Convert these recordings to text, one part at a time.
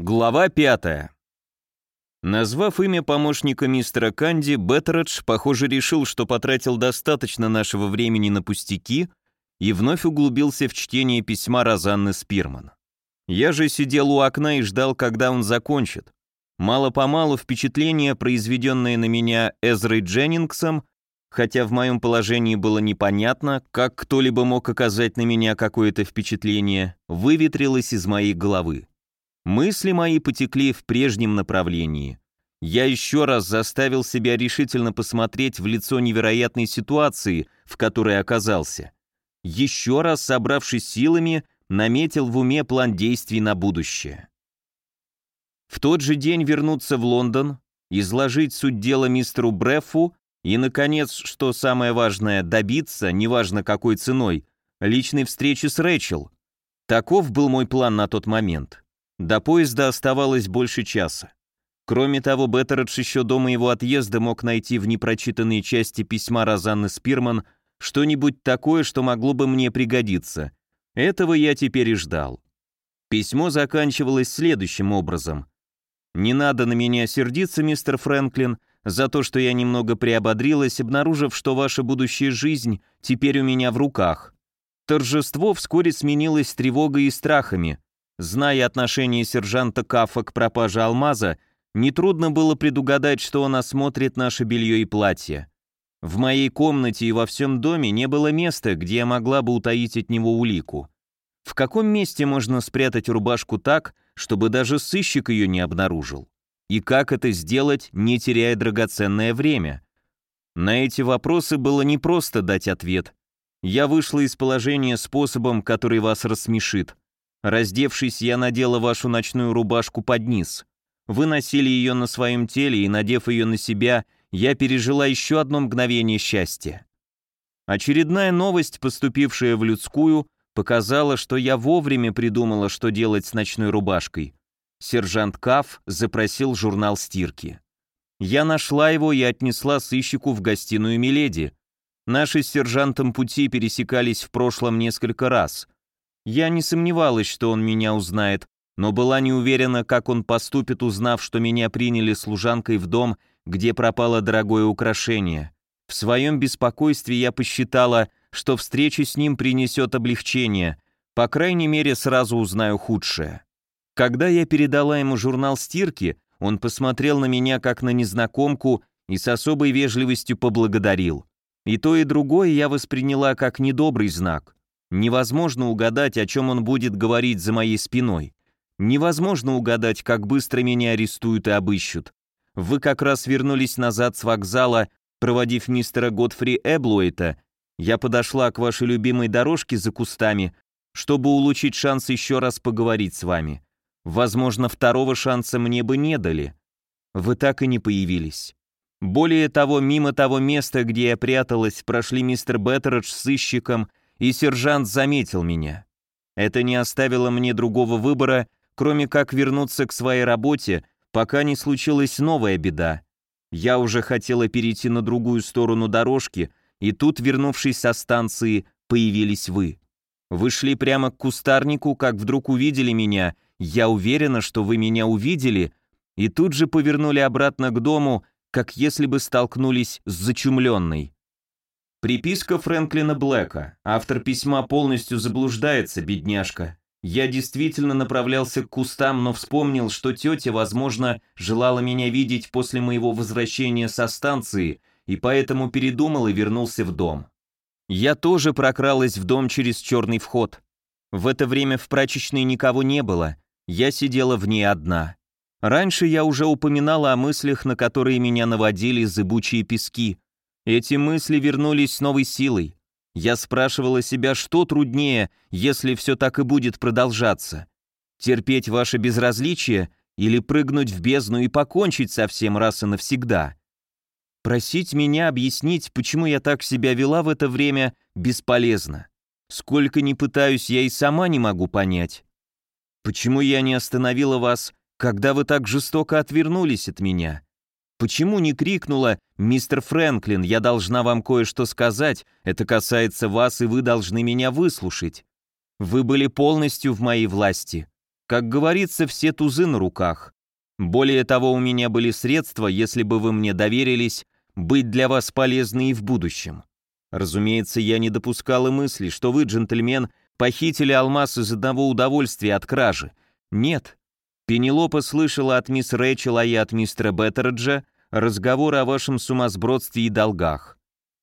Глава пятая. Назвав имя помощника мистера Канди, Беттередж, похоже, решил, что потратил достаточно нашего времени на пустяки и вновь углубился в чтение письма Розанны Спирман. Я же сидел у окна и ждал, когда он закончит. Мало-помалу впечатление, произведенное на меня Эзрой Дженнингсом, хотя в моем положении было непонятно, как кто-либо мог оказать на меня какое-то впечатление, выветрилось из моей головы. Мысли мои потекли в прежнем направлении. Я еще раз заставил себя решительно посмотреть в лицо невероятной ситуации, в которой оказался. Еще раз, собравшись силами, наметил в уме план действий на будущее. В тот же день вернуться в Лондон, изложить суть дела мистеру Бреффу и, наконец, что самое важное, добиться, неважно какой ценой, личной встречи с Рэчел. Таков был мой план на тот момент. До поезда оставалось больше часа. Кроме того, Беттередж еще до моего отъезда мог найти в непрочитанной части письма Розанны Спирман что-нибудь такое, что могло бы мне пригодиться. Этого я теперь и ждал. Письмо заканчивалось следующим образом. «Не надо на меня сердиться, мистер Фрэнклин, за то, что я немного приободрилась, обнаружив, что ваша будущая жизнь теперь у меня в руках. Торжество вскоре сменилось тревогой и страхами. Зная отношение сержанта Кафа к пропаже алмаза, нетрудно было предугадать, что он осмотрит наше белье и платье. В моей комнате и во всем доме не было места, где я могла бы утаить от него улику. В каком месте можно спрятать рубашку так, чтобы даже сыщик ее не обнаружил? И как это сделать, не теряя драгоценное время? На эти вопросы было непросто дать ответ. Я вышла из положения способом, который вас рассмешит. Раздевшись, я надела вашу ночную рубашку под низ. Вы носили ее на своем теле, и, надев ее на себя, я пережила еще одно мгновение счастья. Очередная новость, поступившая в людскую, показала, что я вовремя придумала, что делать с ночной рубашкой. Сержант Каф запросил журнал стирки. Я нашла его и отнесла сыщику в гостиную Миледи. Наши с сержантом пути пересекались в прошлом несколько раз — я не сомневалась, что он меня узнает, но была не уверена, как он поступит, узнав, что меня приняли служанкой в дом, где пропало дорогое украшение. В своем беспокойстве я посчитала, что встреча с ним принесет облегчение, по крайней мере, сразу узнаю худшее. Когда я передала ему журнал стирки, он посмотрел на меня как на незнакомку и с особой вежливостью поблагодарил. И то, и другое я восприняла как недобрый знак. Невозможно угадать, о чем он будет говорить за моей спиной. Невозможно угадать, как быстро меня арестуют и обыщут. Вы как раз вернулись назад с вокзала, проводив мистера Годфри Эблуэйта. Я подошла к вашей любимой дорожке за кустами, чтобы улучшить шанс еще раз поговорить с вами. Возможно, второго шанса мне бы не дали. Вы так и не появились. Более того, мимо того места, где я пряталась, прошли мистер Беттередж с сыщиком и сержант заметил меня. Это не оставило мне другого выбора, кроме как вернуться к своей работе, пока не случилась новая беда. Я уже хотела перейти на другую сторону дорожки, и тут, вернувшись со станции, появились вы. Вы шли прямо к кустарнику, как вдруг увидели меня, я уверена, что вы меня увидели, и тут же повернули обратно к дому, как если бы столкнулись с зачумленной. Приписка Фрэнклина Блэка. Автор письма полностью заблуждается, бедняжка. Я действительно направлялся к кустам, но вспомнил, что тетя, возможно, желала меня видеть после моего возвращения со станции, и поэтому передумал и вернулся в дом. Я тоже прокралась в дом через черный вход. В это время в прачечной никого не было, я сидела в ней одна. Раньше я уже упоминала о мыслях, на которые меня наводили зыбучие пески, эти мысли вернулись с новой силой. Я спрашивала себя, что труднее, если все так и будет продолжаться. Терпеть ваше безразличие или прыгнуть в бездну и покончить со всем раз и навсегда. Просить меня объяснить, почему я так себя вела в это время, бесполезно. Сколько ни пытаюсь, я и сама не могу понять. Почему я не остановила вас, когда вы так жестоко отвернулись от меня? Почему не крикнула «Мистер Фрэнклин, я должна вам кое-что сказать, это касается вас, и вы должны меня выслушать»? Вы были полностью в моей власти. Как говорится, все тузы на руках. Более того, у меня были средства, если бы вы мне доверились, быть для вас полезны и в будущем. Разумеется, я не допускал и мысли, что вы, джентльмен, похитили алмаз из одного удовольствия от кражи. Нет. Пенелопа слышала от мисс Рэйчела и от мистера Беттерджа разговоры о вашем сумасбродстве и долгах.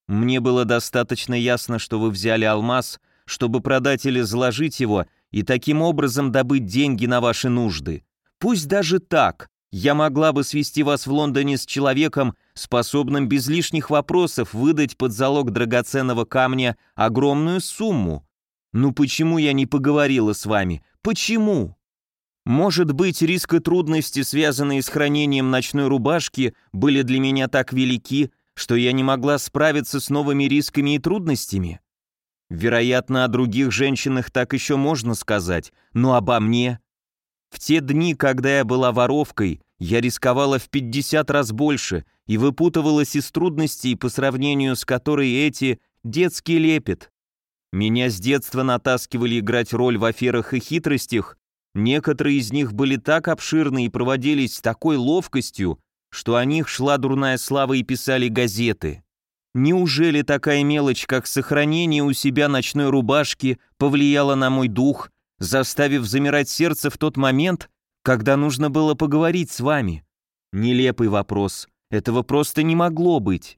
Мне было достаточно ясно, что вы взяли алмаз, чтобы продать или заложить его и таким образом добыть деньги на ваши нужды. Пусть даже так, я могла бы свести вас в Лондоне с человеком, способным без лишних вопросов выдать под залог драгоценного камня огромную сумму. Ну почему я не поговорила с вами? Почему? Может быть, риск и трудности, связанные с хранением ночной рубашки, были для меня так велики, что я не могла справиться с новыми рисками и трудностями? Вероятно, о других женщинах так еще можно сказать, но обо мне? В те дни, когда я была воровкой, я рисковала в 50 раз больше и выпутывалась из трудностей, по сравнению с которой эти детский лепет. Меня с детства натаскивали играть роль в аферах и хитростях, некоторые из них были так обширны и проводились с такой ловкостью, что о них шла дурная слава и писали газеты. Неужели такая мелочь, как сохранение у себя ночной рубашки, повлияла на мой дух, заставив замирать сердце в тот момент, когда нужно было поговорить с вами? Нелепый вопрос. Этого просто не могло быть.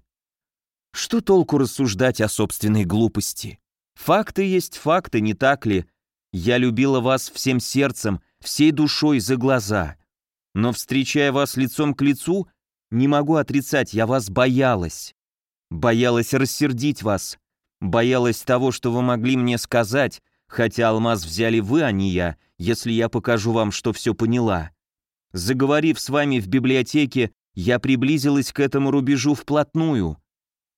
Что толку рассуждать о собственной глупости? Факты есть факты, не так ли? Я любила вас всем сердцем, всей душой за глаза. Но, встречая вас лицом к лицу, не могу отрицать, я вас боялась. Боялась рассердить вас. Боялась того, что вы могли мне сказать, хотя алмаз взяли вы, а не я, если я покажу вам, что все поняла. Заговорив с вами в библиотеке, я приблизилась к этому рубежу вплотную.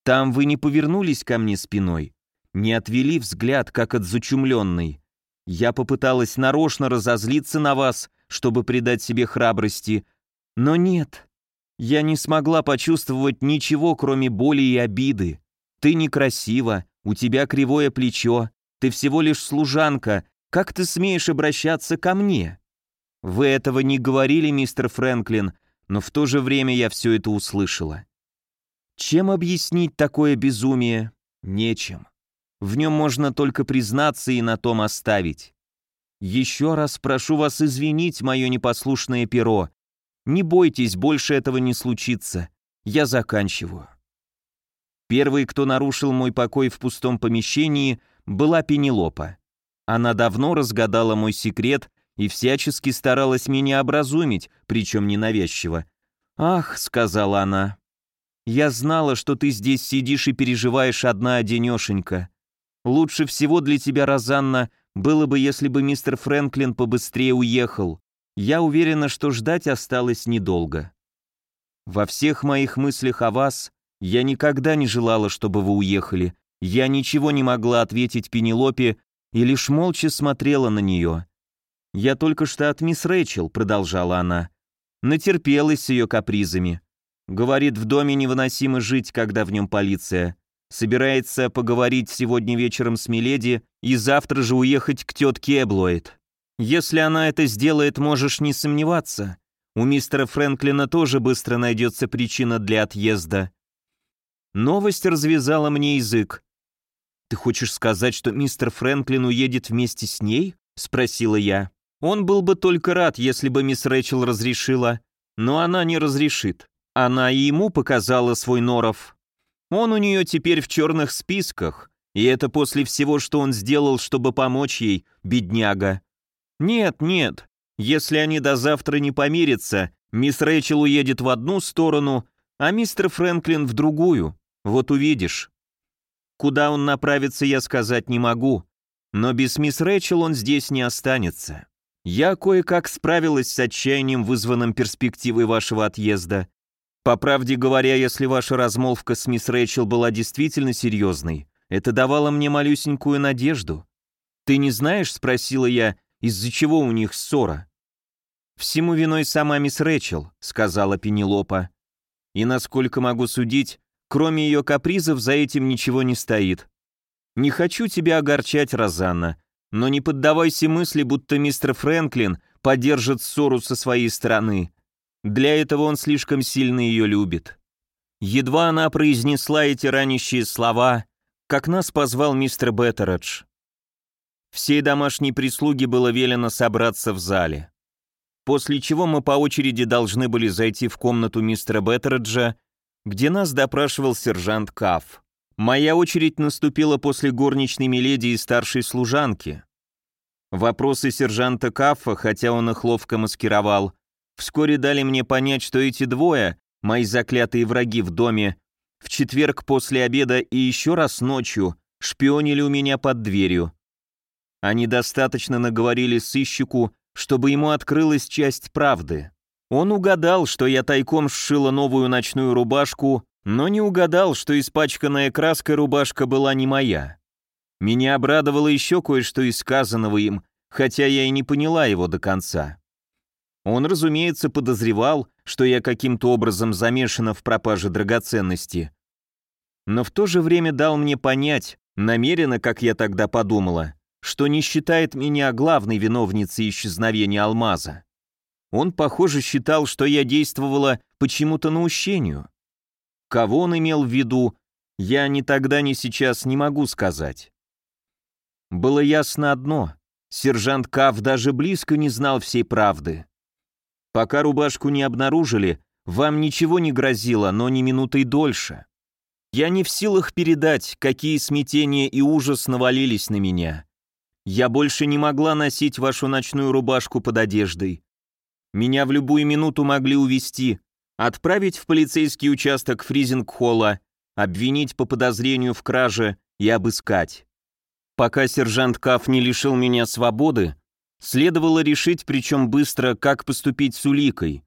Там вы не повернулись ко мне спиной, не отвели взгляд, как от зачумленной. Я попыталась нарочно разозлиться на вас, чтобы придать себе храбрости, но нет. Я не смогла почувствовать ничего, кроме боли и обиды. Ты некрасива, у тебя кривое плечо, ты всего лишь служанка, как ты смеешь обращаться ко мне? Вы этого не говорили, мистер Фрэнклин, но в то же время я все это услышала. Чем объяснить такое безумие? Нечем. В нем можно только признаться и на том оставить. Еще раз прошу вас извинить мое непослушное перо. Не бойтесь, больше этого не случится. Я заканчиваю. Первый, кто нарушил мой покой в пустом помещении, была Пенелопа. Она давно разгадала мой секрет и всячески старалась меня образумить, причем ненавязчиво. «Ах», — сказала она, — «я знала, что ты здесь сидишь и переживаешь одна-одинешенька. Лучше всего для тебя, Розанна, было бы, если бы мистер Фрэнклин побыстрее уехал. Я уверена, что ждать осталось недолго. Во всех моих мыслях о вас я никогда не желала, чтобы вы уехали. Я ничего не могла ответить Пенелопе, и лишь молча смотрела на нее. «Я только что от мисс Рэйчел», — продолжала она. Натерпелась с ее капризами. Говорит, в доме невыносимо жить, когда в нем полиция. Собирается поговорить сегодня вечером с Миледи и завтра же уехать к тетке Эблоид. Если она это сделает, можешь не сомневаться. У мистера Фрэнклина тоже быстро найдется причина для отъезда. Новость развязала мне язык. «Ты хочешь сказать, что мистер Фрэнклин уедет вместе с ней?» — спросила я. «Он был бы только рад, если бы мисс Рэчел разрешила, но она не разрешит. Она и ему показала свой норов. Он у нее теперь в черных списках, и это после всего, что он сделал, чтобы помочь ей, бедняга. Нет, нет, если они до завтра не помирятся, мисс Рэйчел уедет в одну сторону, а мистер Фрэнклин в другую. Вот увидишь. Куда он направится, я сказать не могу, но без мисс Рэчел он здесь не останется. Я кое-как справилась с отчаянием, вызванным перспективой вашего отъезда. По правде говоря, если ваша размолвка с мисс Рэйчел была действительно серьезной, это давало мне малюсенькую надежду. «Ты не знаешь?» — спросила я, из-за чего у них ссора. «Всему виной сама мисс Рэчел», — сказала Пенелопа. «И насколько могу судить, Кроме ее капризов за этим ничего не стоит. Не хочу тебя огорчать, Розанна, но не поддавайся мысли, будто мистер Фрэнклин поддержит ссору со своей стороны. Для этого он слишком сильно ее любит. Едва она произнесла эти ранящие слова, как нас позвал мистер Беттередж. Всей домашней прислуге было велено собраться в зале. После чего мы по очереди должны были зайти в комнату мистера Беттереджа, где нас допрашивал сержант Кафф. Моя очередь наступила после горничной Миледи и старшей служанки. Вопросы сержанта Каффа, хотя он их ловко маскировал, вскоре дали мне понять, что эти двое, мои заклятые враги в доме, в четверг после обеда и еще раз ночью шпионили у меня под дверью. Они достаточно наговорили сыщику, чтобы ему открылась часть правды. Он угадал, что я тайком сшила новую ночную рубашку но не угадал, что испачканная краской рубашка была не моя. Меня обрадовало еще кое-что из сказанного им, хотя я и не поняла его до конца. Он, разумеется, подозревал, что я каким-то образом замешана в пропаже драгоценности. Но в то же время дал мне понять, намеренно, как я тогда подумала, что не считает меня главной виновницей исчезновения алмаза. Он, похоже, считал, что я действовала почему-то наущению. Кого он имел в виду, я ни тогда, ни сейчас не могу сказать. Было ясно одно — сержант Кав даже близко не знал всей правды. Пока рубашку не обнаружили, вам ничего не грозило, но ни минутой дольше. Я не в силах передать, какие смятения и ужас навалились на меня. Я больше не могла носить вашу ночную рубашку под одеждой. Меня в любую минуту могли увести, отправить в полицейский участок Фризинг-холла, обвинить по подозрению в краже и обыскать. Пока сержант Каф не лишил меня свободы, следовало решить, причем быстро, как поступить с уликой.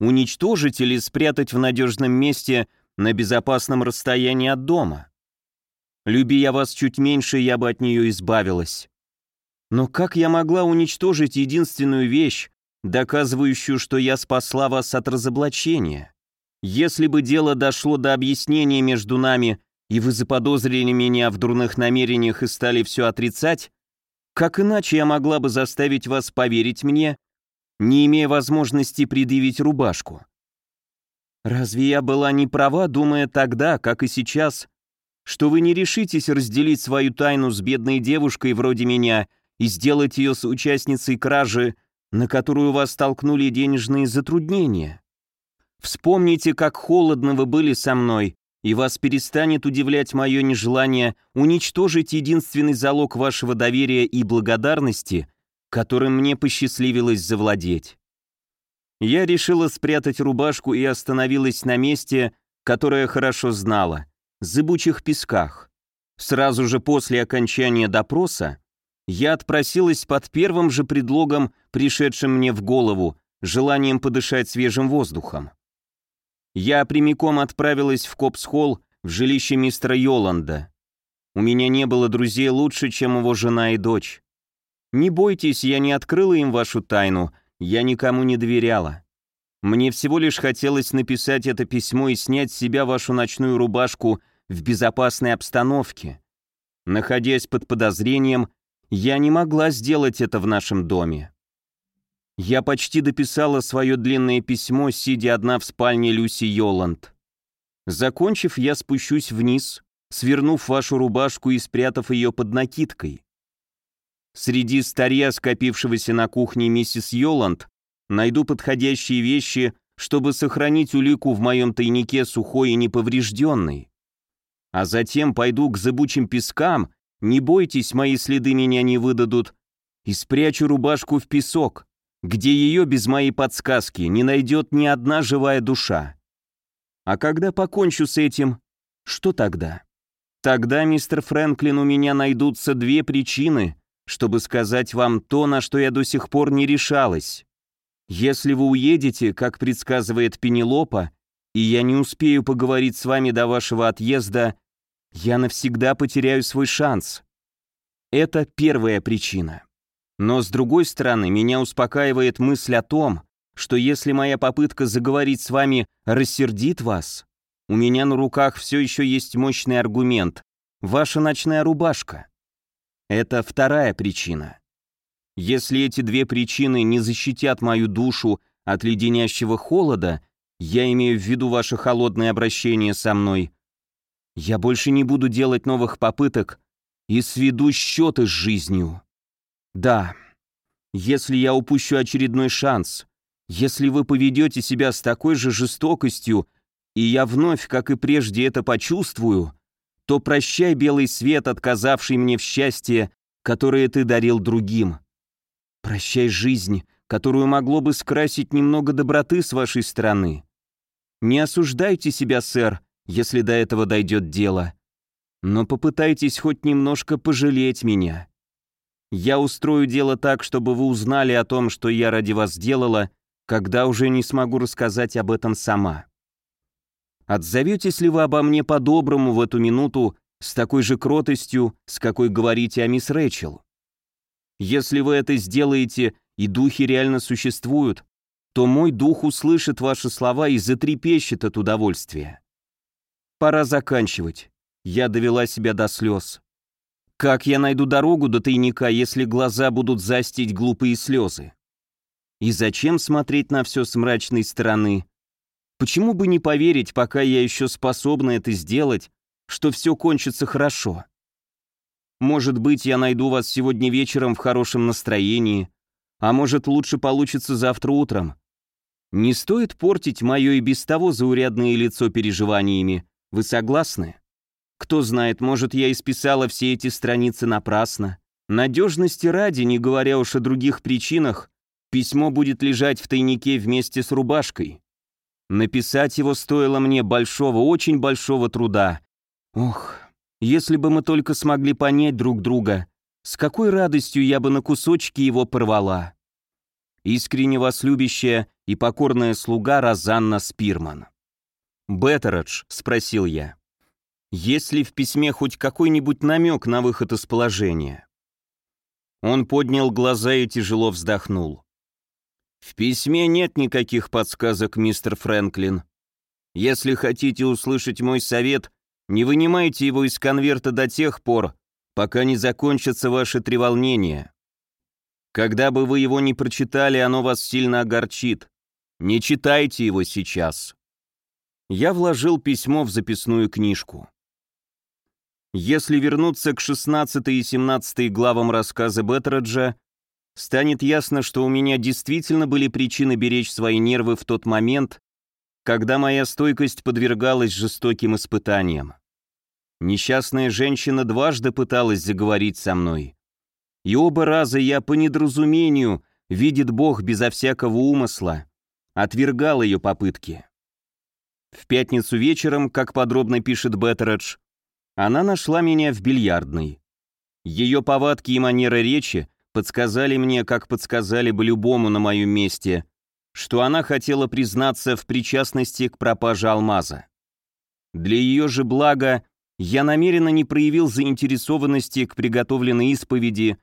Уничтожить или спрятать в надежном месте на безопасном расстоянии от дома. Люби я вас чуть меньше, я бы от нее избавилась. Но как я могла уничтожить единственную вещь, доказывающую, что я спасла вас от разоблачения. Если бы дело дошло до объяснения между нами, и вы заподозрили меня в дурных намерениях и стали все отрицать, как иначе я могла бы заставить вас поверить мне, не имея возможности предъявить рубашку? Разве я была не права, думая тогда, как и сейчас, что вы не решитесь разделить свою тайну с бедной девушкой вроде меня и сделать ее соучастницей кражи на которую вас столкнули денежные затруднения. Вспомните, как холодно вы были со мной, и вас перестанет удивлять мое нежелание уничтожить единственный залог вашего доверия и благодарности, которым мне посчастливилось завладеть. Я решила спрятать рубашку и остановилась на месте, которое хорошо знала, зыбучих песках. Сразу же после окончания допроса я отпросилась под первым же предлогом, пришедшим мне в голову, желанием подышать свежим воздухом. Я прямиком отправилась в Копсхолл, в жилище мистера Йоланда. У меня не было друзей лучше, чем его жена и дочь. Не бойтесь, я не открыла им вашу тайну, я никому не доверяла. Мне всего лишь хотелось написать это письмо и снять с себя вашу ночную рубашку в безопасной обстановке. Находясь под подозрением, я не могла сделать это в нашем доме. Я почти дописала свое длинное письмо, сидя одна в спальне Люси Йоланд. Закончив, я спущусь вниз, свернув вашу рубашку и спрятав ее под накидкой. Среди старья, скопившегося на кухне миссис Йоланд, найду подходящие вещи, чтобы сохранить улику в моем тайнике сухой и неповрежденной. А затем пойду к зыбучим пескам не бойтесь, мои следы меня не выдадут. И спрячу рубашку в песок, где ее без моей подсказки не найдет ни одна живая душа. А когда покончу с этим, что тогда? Тогда, мистер Фрэнклин, у меня найдутся две причины, чтобы сказать вам то, на что я до сих пор не решалась. Если вы уедете, как предсказывает Пенелопа, и я не успею поговорить с вами до вашего отъезда, я навсегда потеряю свой шанс. Это первая причина. Но с другой стороны, меня успокаивает мысль о том, что если моя попытка заговорить с вами рассердит вас, у меня на руках все еще есть мощный аргумент – ваша ночная рубашка. Это вторая причина. Если эти две причины не защитят мою душу от леденящего холода, я имею в виду ваше холодное обращение со мной, я больше не буду делать новых попыток и сведу счеты с жизнью. Да, если я упущу очередной шанс, если вы поведете себя с такой же жестокостью, и я вновь, как и прежде, это почувствую, то прощай, белый свет, отказавший мне в счастье, которое ты дарил другим. Прощай, жизнь, которую могло бы скрасить немного доброты с вашей стороны. Не осуждайте себя, сэр, если до этого дойдет дело. Но попытайтесь хоть немножко пожалеть меня. Я устрою дело так, чтобы вы узнали о том, что я ради вас сделала, когда уже не смогу рассказать об этом сама. Отзоветесь ли вы обо мне по-доброму в эту минуту с такой же кротостью, с какой говорите о мисс Рэчел? Если вы это сделаете, и духи реально существуют, то мой дух услышит ваши слова и затрепещет от удовольствия. Пора заканчивать. Я довела себя до слез. Как я найду дорогу до тайника, если глаза будут застить глупые слезы? И зачем смотреть на все с мрачной стороны? Почему бы не поверить, пока я еще способна это сделать, что все кончится хорошо? Может быть, я найду вас сегодня вечером в хорошем настроении, а может, лучше получится завтра утром. Не стоит портить мое и без того заурядное лицо переживаниями. Вы согласны? Кто знает, может, я исписала все эти страницы напрасно. Надежности ради, не говоря уж о других причинах, письмо будет лежать в тайнике вместе с рубашкой. Написать его стоило мне большого, очень большого труда. Ох, если бы мы только смогли понять друг друга, с какой радостью я бы на кусочки его порвала. Искренне вас любящая и покорная слуга Розанна Спирман. «Беттередж», — спросил я, — «есть ли в письме хоть какой-нибудь намек на выход из положения?» Он поднял глаза и тяжело вздохнул. В письме нет никаких подсказок, мистер Фрэнклин. Если хотите услышать мой совет, не вынимайте его из конверта до тех пор, пока не закончатся ваши треволнения. Когда бы вы его не прочитали, оно вас сильно огорчит. Не читайте его сейчас. Я вложил письмо в записную книжку. Если вернуться к 16 и 17 главам рассказа Беттраджа, станет ясно, что у меня действительно были причины беречь свои нервы в тот момент, когда моя стойкость подвергалась жестоким испытаниям. Несчастная женщина дважды пыталась заговорить со мной. И оба раза я по недоразумению, видит Бог безо всякого умысла, отвергал ее попытки. В пятницу вечером, как подробно пишет Беттередж, она нашла меня в бильярдной. Ее повадки и манера речи подсказали мне, как подсказали бы любому на моем месте, что она хотела признаться в причастности к пропаже алмаза. Для ее же блага я намеренно не проявил заинтересованности к приготовленной исповеди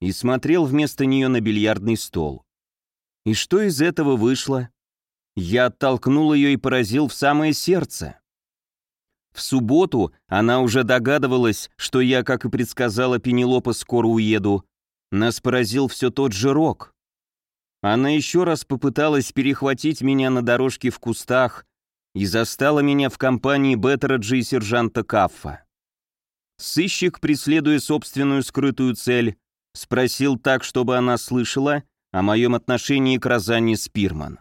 и смотрел вместо нее на бильярдный стол. И что из этого вышло? Я оттолкнул ее и поразил в самое сердце. В субботу она уже догадывалась, что я, как и предсказала Пенелопа, скоро уеду, нас поразил все тот же рок. Она еще раз попыталась перехватить меня на дорожке в кустах и застала меня в компании Беттераджа и сержанта Каффа. Сыщик, преследуя собственную скрытую цель, спросил так, чтобы она слышала о моем отношении к Розанне Спирман.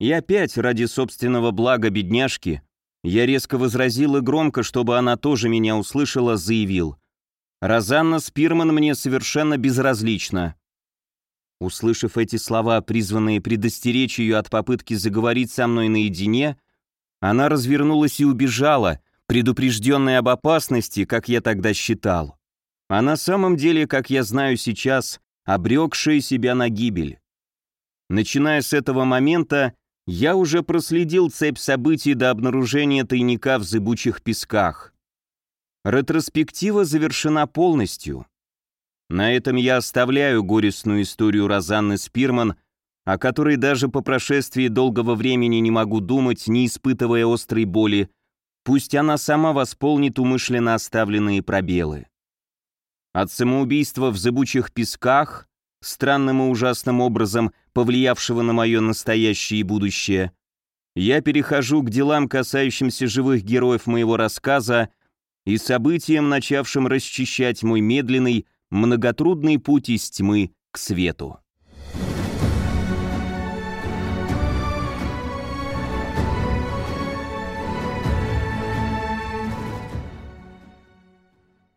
И опять, ради собственного блага бедняжки, я резко возразил и громко, чтобы она тоже меня услышала, заявил. Розанна Спирман мне совершенно безразлична». Услышав эти слова, призванные предостеречь ее от попытки заговорить со мной наедине, она развернулась и убежала, предупрежденная об опасности, как я тогда считал. А на самом деле, как я знаю сейчас, обрекшая себя на гибель. Начиная с этого момента, я уже проследил цепь событий до обнаружения тайника в зыбучих песках. Ретроспектива завершена полностью. На этом я оставляю горестную историю Розанны Спирман, о которой даже по прошествии долгого времени не могу думать, не испытывая острой боли, пусть она сама восполнит умышленно оставленные пробелы. От самоубийства в зыбучих песках странным и ужасным образом повлиявшего на мое настоящее и будущее, я перехожу к делам, касающимся живых героев моего рассказа и событиям, начавшим расчищать мой медленный, многотрудный путь из тьмы к свету.